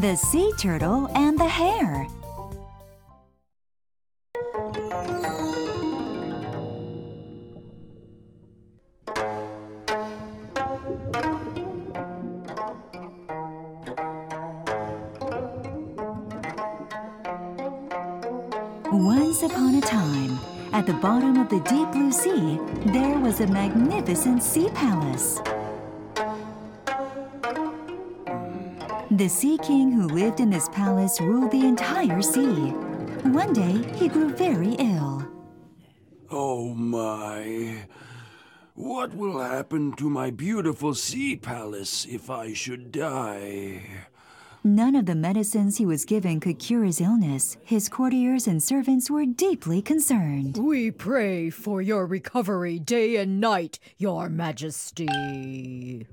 The Sea Turtle and the Hare. Once upon a time, at the bottom of the deep blue sea, there was a magnificent sea palace. The Sea King who lived in this palace ruled the entire sea. One day, he grew very ill. Oh my. What will happen to my beautiful sea palace if I should die? None of the medicines he was given could cure his illness. His courtiers and servants were deeply concerned. We pray for your recovery day and night, your majesty.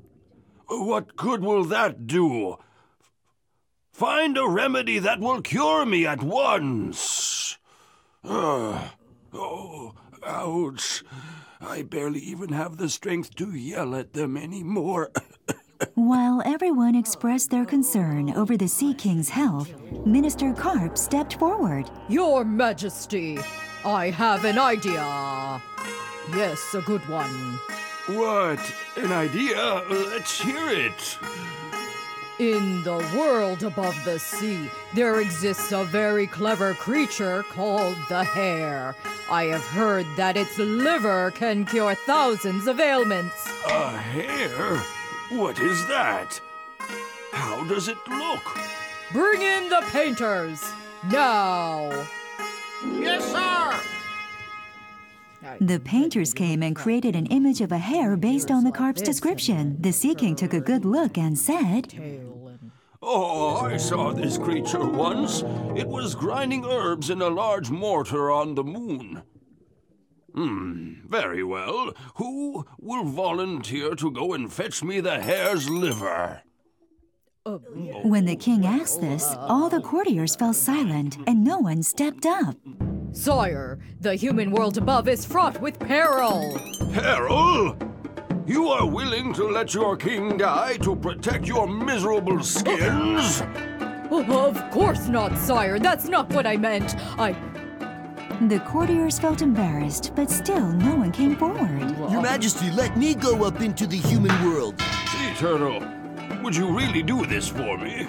What good will that do? Find a remedy that will cure me at once. Uh, oh, ouch. I barely even have the strength to yell at them anymore. While everyone expressed their concern over the Sea King's health, Minister Carp stepped forward. Your majesty, I have an idea. Yes, a good one. what? An idea? Let's hear it. In the world above the sea, there exists a very clever creature called the hare. I have heard that its liver can cure thousands of ailments. A hare? What is that? How does it look? Bring in the painters! Now! Yes, sir! The painters came and created an image of a hare based on the carp's description. The Sea King took a good look and said, Tail and Oh, I saw this creature once. It was grinding herbs in a large mortar on the moon. Hmm, very well. Who will volunteer to go and fetch me the hare's liver? When the king asked this, all the courtiers fell silent and no one stepped up. Sire, the human world above is fraught with peril. Peril? You are willing to let your king die to protect your miserable skins? Oh, of course not, sire. That's not what I meant. I. The courtiers felt embarrassed, but still no one came forward. Your Majesty, let me go up into the human world. Sea turtle, would you really do this for me?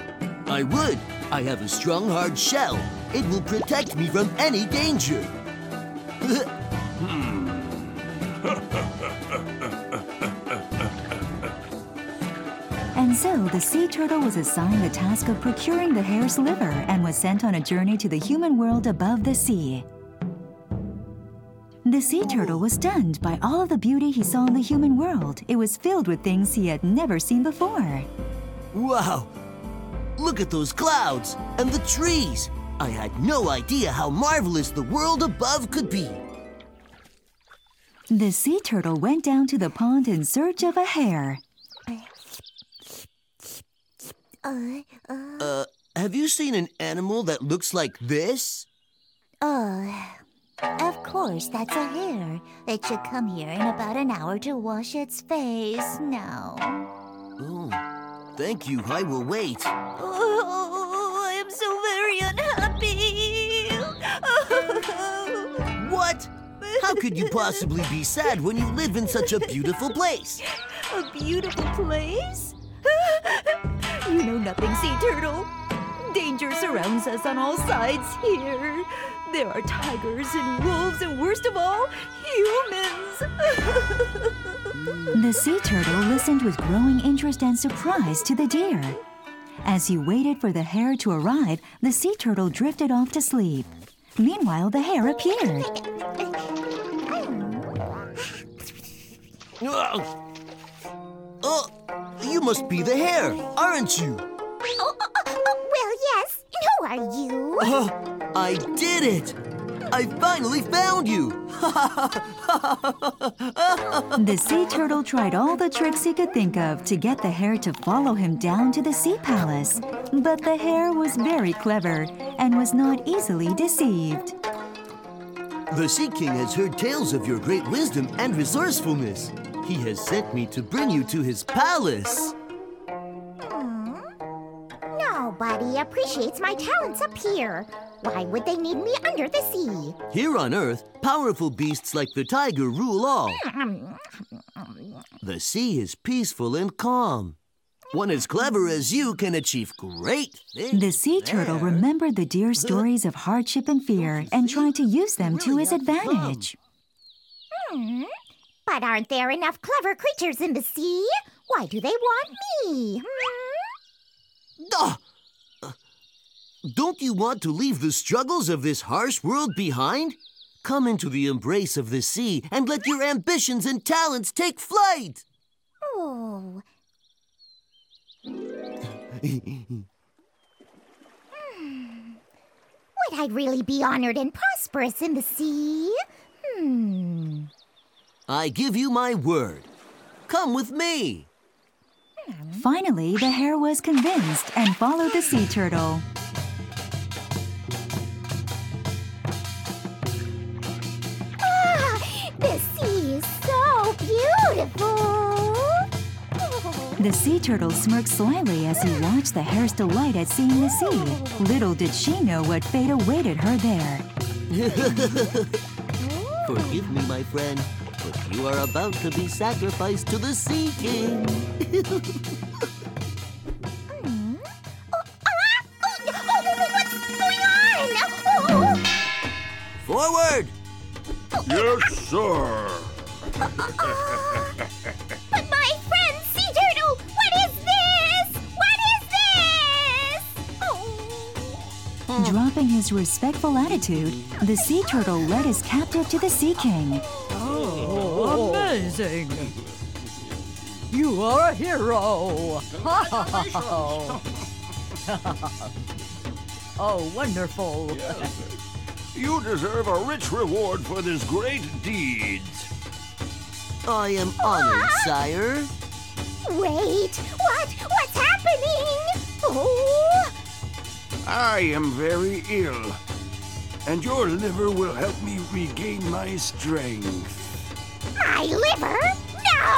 I would. I have a strong, hard shell. It will protect me from any danger. Hmm. And so the sea turtle was assigned the task of procuring the hare's liver and was sent on a journey to the human world above the sea. The sea turtle was stunned by all of the beauty he saw in the human world. It was filled with things he had never seen before. wow! Look at those clouds and the trees. I had no idea how marvelous the world above could be. The sea turtle went down to the pond in search of a hare. Uh, have you seen an animal that looks like this? Oh, of course, that's a hare. It should come here in about an hour to wash its face now. Oh, thank you. I will wait. Oh, I am so very unhappy. What? How could you possibly be sad when you live in such a beautiful place? a beautiful place? You know nothing, sea turtle. Danger surrounds us on all sides here. There are tigers and wolves, and worst of all, humans. The sea turtle listened with growing interest and surprise to the deer. As he waited for the hare to arrive, the sea turtle drifted off to sleep. Meanwhile, the hare appeared. Oh, oh. You must be the hare, aren't you? oh, oh, oh, oh well, yes. Who are you? Oh, I did it! I finally found you! The sea turtle tried all the tricks he could think of to get the hare to follow him down to the sea palace. But the hare was very clever and was not easily deceived. The Sea King has heard tales of your great wisdom and resourcefulness. He has sent me to bring you to his palace. No, Nobody appreciates my talents up here. Why would they need me under the sea? Here on Earth, powerful beasts like the tiger rule all. The sea is peaceful and calm. One as clever as you can achieve great things. The sea turtle there. remembered the deer's stories of hardship and fear and tried to use them to his advantage. Hmm. But aren't there enough clever creatures in the sea? Why do they want me? Hmm? Uh, Don't you want to leave the struggles of this harsh world behind? Come into the embrace of the sea and let your ambitions and talents take flight. Oh. Hmm. Would I really be honored and prosperous in the sea? Hmm. I give you my word. Come with me. Finally, the hare was convinced and followed the sea turtle. Ah, the sea is so beautiful. The sea turtle smirked slyly as he watched the hare's delight at seeing the sea. Little did she know what fate awaited her there. Forgive me, my friend, but you are about to be sacrificed to the Sea King. Hmm? Oh, ah! Oh, oh, what's going on? Oh. Forward! Yes, sir. But my friend Sea Turtle, what is this? What is this? Oh. Dropping his respectful attitude, the sea turtle led his captive to the sea king. Amazing! You are a hero! oh, wonderful! You deserve a rich reward for this great deed. I am honored, ah! sire. Wait, what? What's happening? Oh. I am very ill, and your liver will help me regain my strength. My liver? No!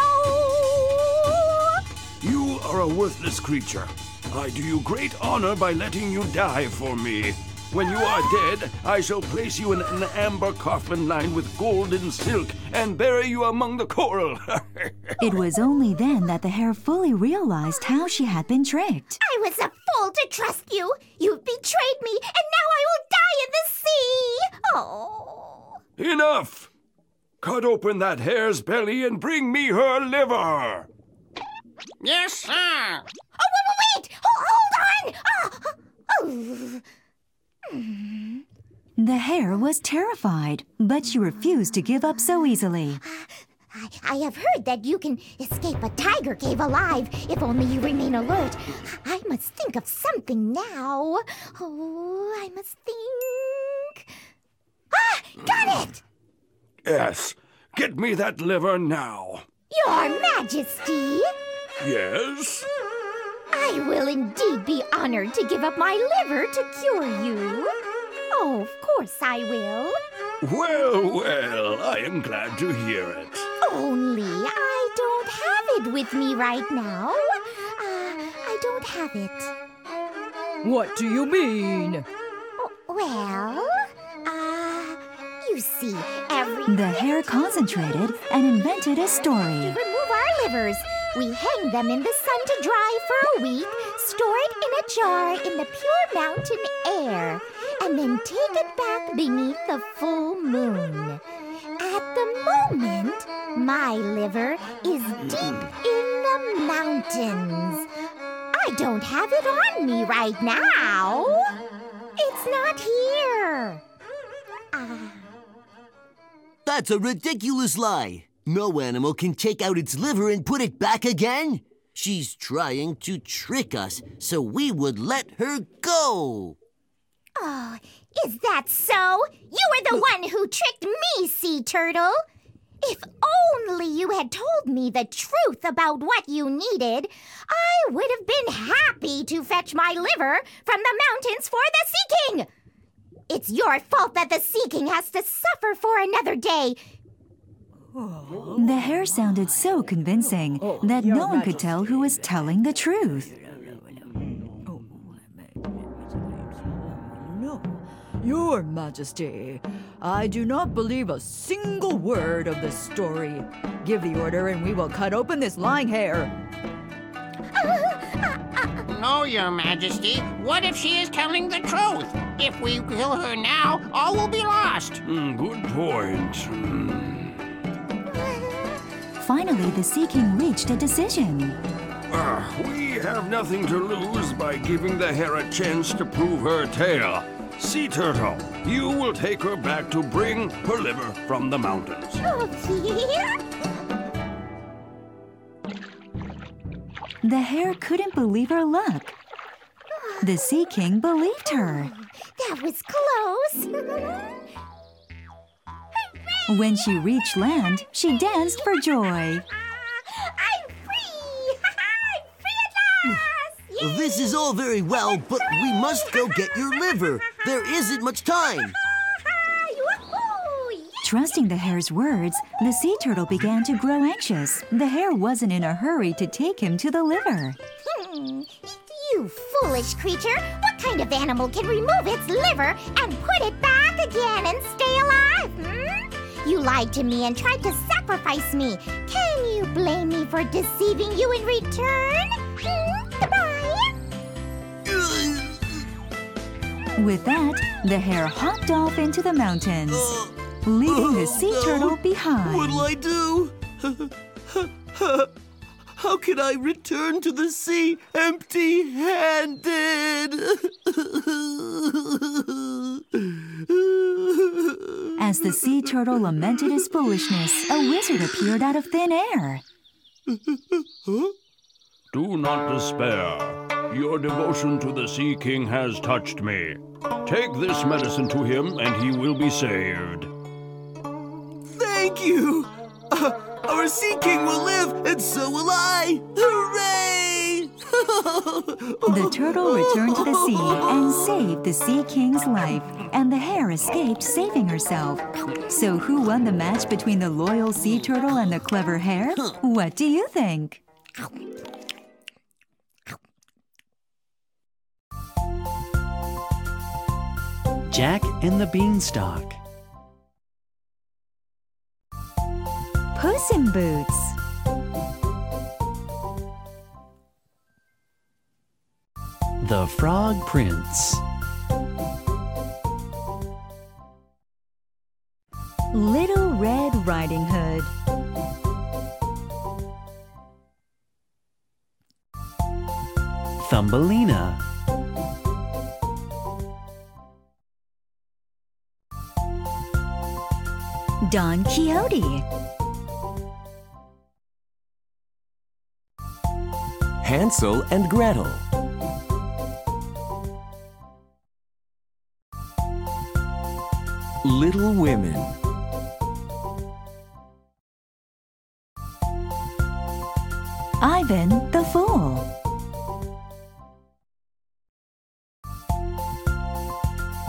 You are a worthless creature. I do you great honor by letting you die for me. When you are dead, I shall place you in an amber coffin lined with golden silk and bury you among the coral. It was only then that the hare fully realized how she had been tricked. I was a fool to trust you. You betrayed me, and now I will die in the sea. Oh. Enough! Cut open that hare's belly and bring me her liver! Yes, sir. Oh, wait, wait, wait! Hold, hold on! Oh. Oh. The hare was terrified, but she refused to give up so easily. I, I have heard that you can escape a tiger cave alive if only you remain alert. I must think of something now. Oh, I must think. Ah, got it! Yes, get me that liver now. Your Majesty! Yes? I will indeed be honored to give up my liver to cure you. Oh, of course I will. Well, well, I am glad to hear it. Only I don't have it with me right now. Uh, I don't have it. What do you mean? Oh, well, uh, you see, every. The hare concentrated and invented a To story. remove our livers, we hang them in the sun to dry for a week, store it in a jar in the pure mountain air, and then take it back beneath the full moon. At the moment, my liver is deep in the mountains. I don't have it on me right now. It's not here. Ah. That's a ridiculous lie. No animal can take out its liver and put it back again. She's trying to trick us, so we would let her go. Oh, is that so? You were the one who tricked me, Sea Turtle. If only you had told me the truth about what you needed, I would have been happy to fetch my liver from the mountains for the Sea King. It's your fault that the Sea King has to suffer for another day. The hare sounded so convincing that no one could tell who was telling the truth. Your Majesty, I do not believe a single word of this story. Give the order and we will cut open this lying hare. Ah! No, Your Majesty. What if she is telling the truth? If we kill her now, all will be lost. Hmm, good point. Hmm. Finally, the Sea King reached a decision. Ah, we have nothing to lose by giving the hare a chance to prove her tale. Sea Turtle, you will take her back to bring her liver from the mountains. The hare couldn't believe her luck. The Sea King believed her. That was close. When she reached land, she danced for joy. Ah, I'm free! I'm free at last! Yay! This is all very well, but we must go get your liver. There isn't much time. Woohoo! Yay! Trusting the hare's words, the sea turtle began to grow anxious. The hare wasn't in a hurry to take him to the liver. Hmm. You foolish creature! What kind of animal can remove its liver and put it back again and stay alive? Hmm? You lied to me and tried to sacrifice me. Can you blame me for deceiving you in return? Hmm? Goodbye. With that, the hare hopped off into the mountains, Uh, leaving oh, the sea no. turtle behind. What'll I do? How can I return to the sea empty handed? As the sea turtle lamented his foolishness, a wizard appeared out of thin air. Do not despair. Your devotion to the Sea King has touched me. Take this medicine to him, and he will be saved. Thank you! Uh, our Sea King will live, and so will I! Hooray! The turtle returned to the sea and saved the Sea King's life, and the hare escaped, saving herself. So, who won the match between the loyal sea turtle and the clever hare? What do you think? Jack and the Beanstalk. Puss in Boots. The Frog Prince. Little Red Riding Hood. Thumbelina. Don Quixote. Hansel and Gretel. Little Women. Ivan the Fool.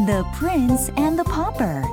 The Prince and the Pauper.